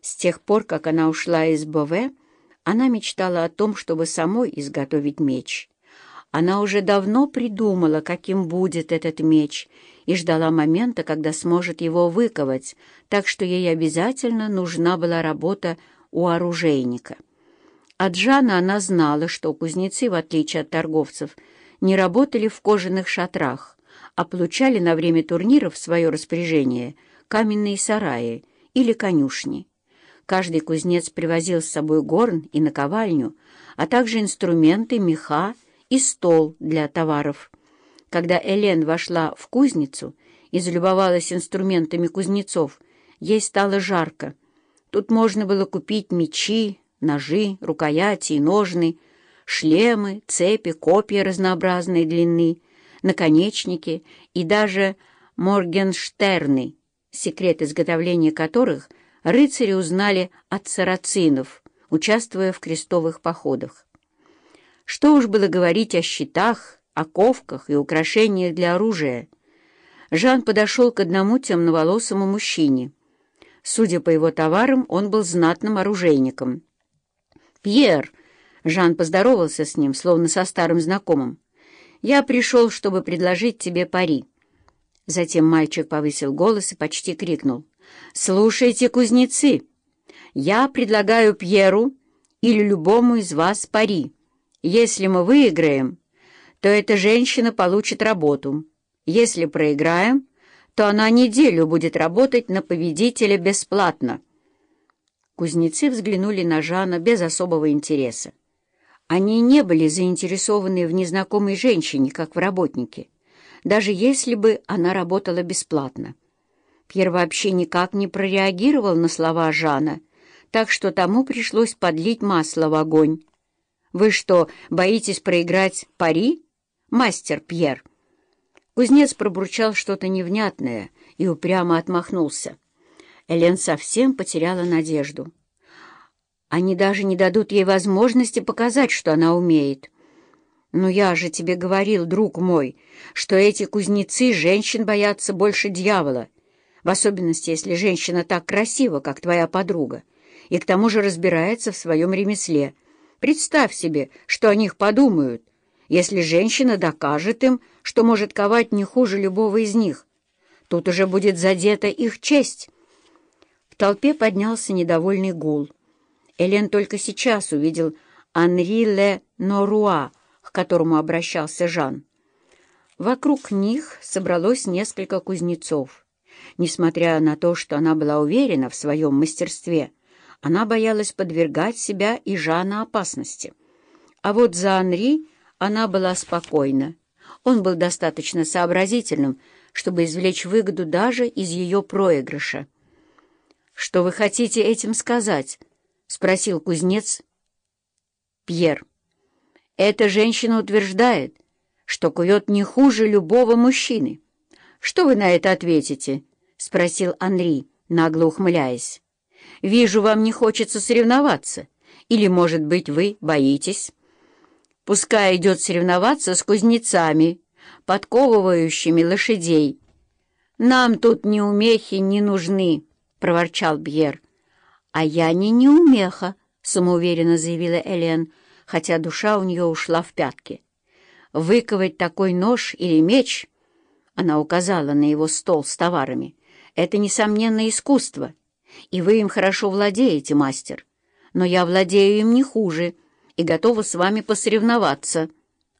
С тех пор, как она ушла из Бове, она мечтала о том, чтобы самой изготовить меч. Она уже давно придумала, каким будет этот меч, и ждала момента, когда сможет его выковать, так что ей обязательно нужна была работа у оружейника. От Жана она знала, что кузнецы, в отличие от торговцев, не работали в кожаных шатрах, а получали на время турниров в свое распоряжение каменные сараи или конюшни. Каждый кузнец привозил с собой горн и наковальню, а также инструменты, меха и стол для товаров. Когда Элен вошла в кузницу и залюбовалась инструментами кузнецов, ей стало жарко. Тут можно было купить мечи, ножи, рукояти и ножны, шлемы, цепи, копья разнообразной длины, наконечники и даже моргенштерны, секрет изготовления которых — рыцари узнали от сарацинов, участвуя в крестовых походах. Что уж было говорить о щитах, оковках и украшениях для оружия. Жан подошел к одному темноволосому мужчине. Судя по его товарам, он был знатным оружейником. «Пьер!» — Жан поздоровался с ним, словно со старым знакомым. «Я пришел, чтобы предложить тебе пари». Затем мальчик повысил голос и почти крикнул. «Слушайте, кузнецы, я предлагаю Пьеру или любому из вас пари. Если мы выиграем, то эта женщина получит работу. Если проиграем, то она неделю будет работать на победителя бесплатно». Кузнецы взглянули на Жана без особого интереса. Они не были заинтересованы в незнакомой женщине, как в работнике, даже если бы она работала бесплатно. Пьер вообще никак не прореагировал на слова Жана, так что тому пришлось подлить масло в огонь. «Вы что, боитесь проиграть пари, мастер Пьер?» Кузнец пробурчал что-то невнятное и упрямо отмахнулся. Элен совсем потеряла надежду. Они даже не дадут ей возможности показать, что она умеет. «Но я же тебе говорил, друг мой, что эти кузнецы женщин боятся больше дьявола», в особенности, если женщина так красива, как твоя подруга, и к тому же разбирается в своем ремесле. Представь себе, что о них подумают, если женщина докажет им, что может ковать не хуже любого из них. Тут уже будет задета их честь. В толпе поднялся недовольный гул. Элен только сейчас увидел Анри Ле Норуа, к которому обращался Жан. Вокруг них собралось несколько кузнецов. Несмотря на то, что она была уверена в своем мастерстве, она боялась подвергать себя и Жана опасности. А вот за Анри она была спокойна. Он был достаточно сообразительным, чтобы извлечь выгоду даже из ее проигрыша. «Что вы хотите этим сказать?» — спросил кузнец Пьер. «Эта женщина утверждает, что кует не хуже любого мужчины. Что вы на это ответите?» — спросил Анри, нагло ухмыляясь. «Вижу, вам не хочется соревноваться. Или, может быть, вы боитесь?» «Пускай идет соревноваться с кузнецами, подковывающими лошадей. Нам тут неумехи не нужны», — проворчал Бьер. «А я не неумеха», — самоуверенно заявила Элен, хотя душа у нее ушла в пятки. «Выковать такой нож или меч...» Она указала на его стол с товарами — это, несомненно, искусство, и вы им хорошо владеете, мастер. Но я владею им не хуже и готова с вами посоревноваться».